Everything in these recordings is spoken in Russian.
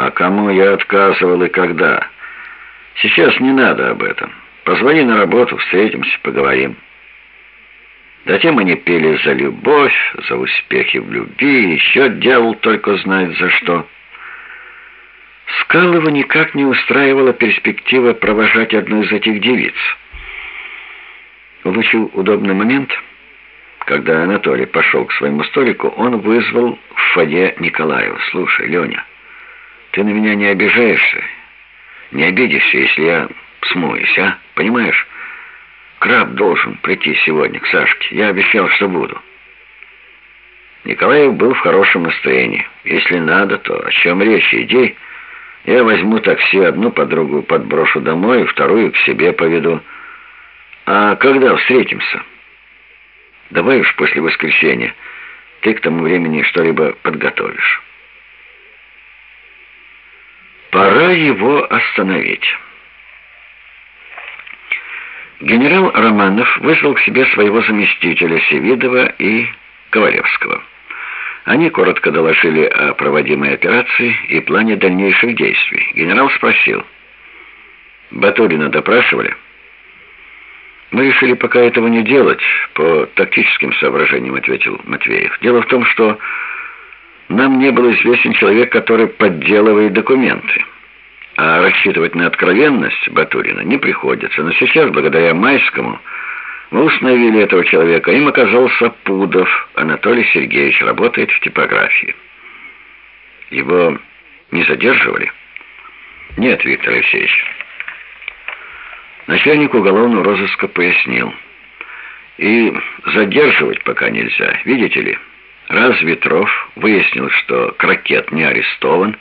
А кому я отказывал и когда? Сейчас не надо об этом. Позвони на работу, встретимся, поговорим. Затем они пели за любовь, за успехи в любви, еще дьявол только знает за что. Скалова никак не устраивала перспектива провожать одну из этих девиц. Улучил удобный момент, когда Анатолий пошел к своему столику, он вызвал в фойе Николаева. «Слушай, Леня, ты на меня не обижаешься? Не обидишься, если я смоюсь, а? Понимаешь?» Краб должен прийти сегодня к Сашке. Я обещал, что буду. Николаев был в хорошем настроении. Если надо, то о чем речь? Иди. Я возьму такси, одну подругу подброшу домой, вторую к себе поведу. А когда встретимся? Давай уж после воскресенья. Ты к тому времени что-либо подготовишь. Пора его остановить. Генерал Романов вызвал к себе своего заместителя Севидова и Ковалевского. Они коротко доложили о проводимой операции и плане дальнейших действий. Генерал спросил, «Батурина допрашивали?» «Мы решили пока этого не делать, по тактическим соображениям», — ответил Матвеев. «Дело в том, что нам не был известен человек, который подделывает документы». А рассчитывать на откровенность Батурина не приходится. Но сейчас, благодаря Майскому, мы установили этого человека. Им оказался Пудов Анатолий Сергеевич, работает в типографии. Его не задерживали? Нет, Виктор Алексеевич. Начальник уголовного розыска пояснил. И задерживать пока нельзя. Видите ли, раз Ветров выяснил, что Крокет не арестован,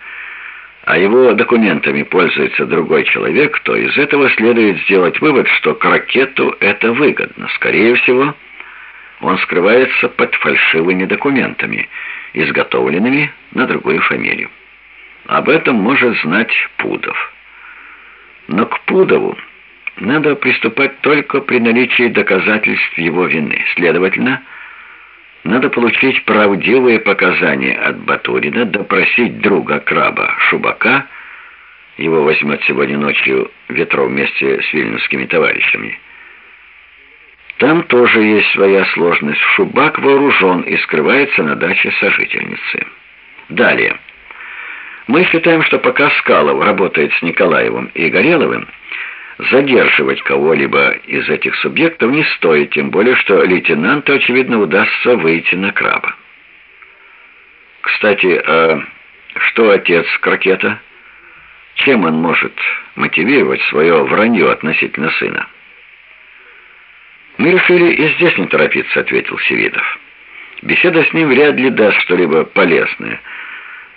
а его документами пользуется другой человек, то из этого следует сделать вывод, что Крокету это выгодно. Скорее всего, он скрывается под фальшивыми документами, изготовленными на другую фамилию. Об этом может знать Пудов. Но к Пудову надо приступать только при наличии доказательств его вины. Следовательно, надо получить правдивые показания от Батурина, допросить друга краба Шубака, его возьмет сегодня ночью Ветров вместе с вильнюсскими товарищами. Там тоже есть своя сложность. Шубак вооружен и скрывается на даче сожительницы. Далее. Мы считаем, что пока Скалов работает с Николаевым и Гореловым, задерживать кого-либо из этих субъектов не стоит, тем более, что лейтенанту, очевидно, удастся выйти на краба. Кстати, а что отец Крокета? Чем он может мотивировать свое вранье относительно сына? «Мы решили и здесь не торопиться», — ответил Севидов. «Беседа с ним вряд ли даст что-либо полезное.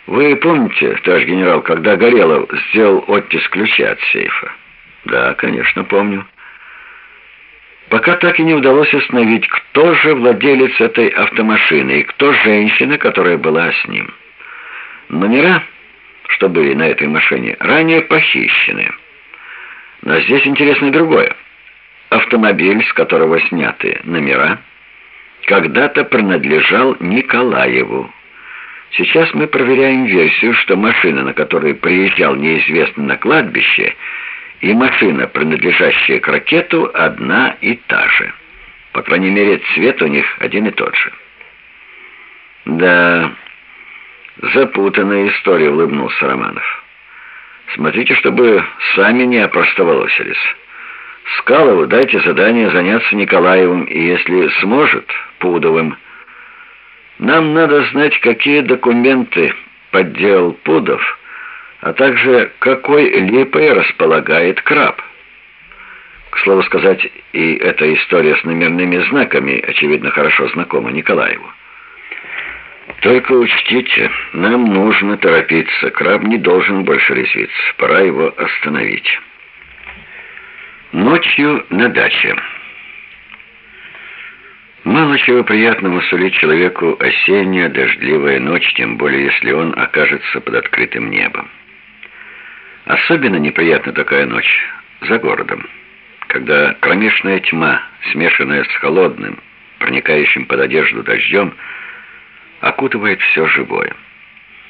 Вы помните, товарищ генерал, когда Горелов сделал оттиск ключа от сейфа?» Да, конечно, помню. Пока так и не удалось установить, кто же владелец этой автомашины и кто женщина, которая была с ним. Номера, что были на этой машине, ранее похищены. Но здесь интересно другое. Автомобиль, с которого сняты номера, когда-то принадлежал Николаеву. Сейчас мы проверяем версию, что машина, на которой приезжал неизвестный на кладбище, и машина, принадлежащая к ракету, одна и та же. По крайней мере, цвет у них один и тот же. «Да, запутанная история», — улыбнулся Романов. «Смотрите, чтобы сами не опростоволосились. Скалову дайте задание заняться Николаевым, и если сможет, Пудовым. Нам надо знать, какие документы подделал Пудов» а также какой липой располагает краб. К слову сказать, и эта история с номерными знаками, очевидно, хорошо знакома Николаеву. Только учтите, нам нужно торопиться. Краб не должен больше резвиться. Пора его остановить. Ночью на даче. Мало чего приятного сулит человеку осенняя дождливая ночь, тем более если он окажется под открытым небом. Особенно неприятна такая ночь за городом, когда кромешная тьма, смешанная с холодным, проникающим под одежду дождем, окутывает все живое.